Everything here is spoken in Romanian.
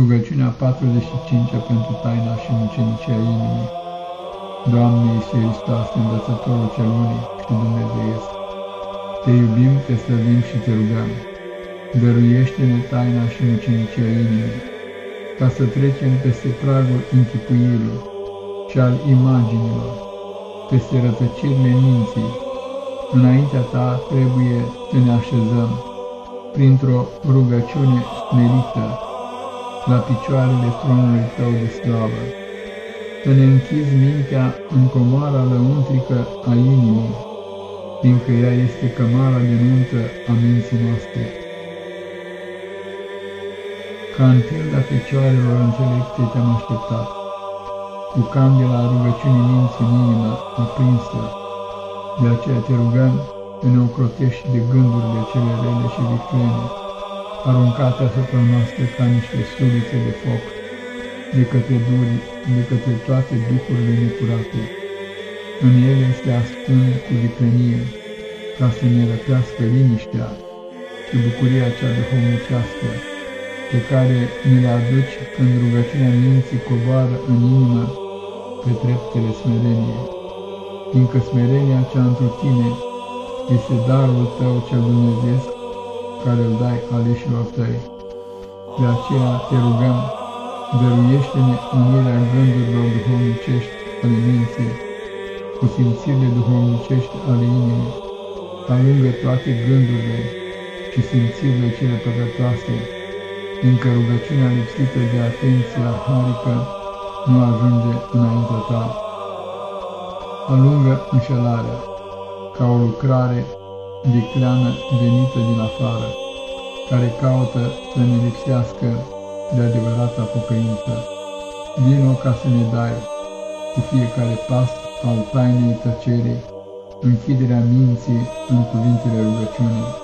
Rugăciunea 45 pentru taina și mucenicia inimii. Doamne Iisus Hristos, învățătorul cel unic și Dumnezeiesc, Te iubim, Te slăvim și Te rugăm. Dăruiește-ne taina și mucenicia inimii, ca să trecem peste pragul închipuirii și al imaginilor, peste rătăcirile minții. Înaintea Ta trebuie să ne așezăm printr-o rugăciune smerită, la picioarele tronului tău de slavă, să ne închizi mintea în comoara lăuntrică a inimii, fiindcă ea este cămara de nuntă a minții noastre. Ca în pilda picioarelor înțelepte te-am așteptat, cu candela rugăciunii minții în inimă aprinsă, de aceea te rugăm să ne ocrotești de gândurile cele rele și viclene, aruncate asupra noastră ca niște sulițe de foc, de către duri, de către toate duhurile necurate. În ele se ascund cu vicrenie, ca să ne răpească liniștea și bucuria cea duhovnicească, pe care ni le aduci când rugăciunea minții coboară în inimă pe treptele smereniei, fiindcă smerenia cea întru tine este darul tău cel dumnezeiesc care îl dai aleșilor tăi. De aceea te rugăm, dăruiește-ne unirea gândurilor duhovnicești ale minții, cu simțirile duhovnicești ale inimii, alângă toate gândurile și simțirile cele păcătoase, fiindcă rugăciunea lipsită de atenție harică nu ajunge înaintea ta. Alungă înșelarea, ca o lucrare vicleană venită din afară, care caută să ne lipsească de adevărata pocăință. Vino ca să ne dai cu fiecare pas al tainei tăcerii, închiderea minții în cuvintele rugăciunii.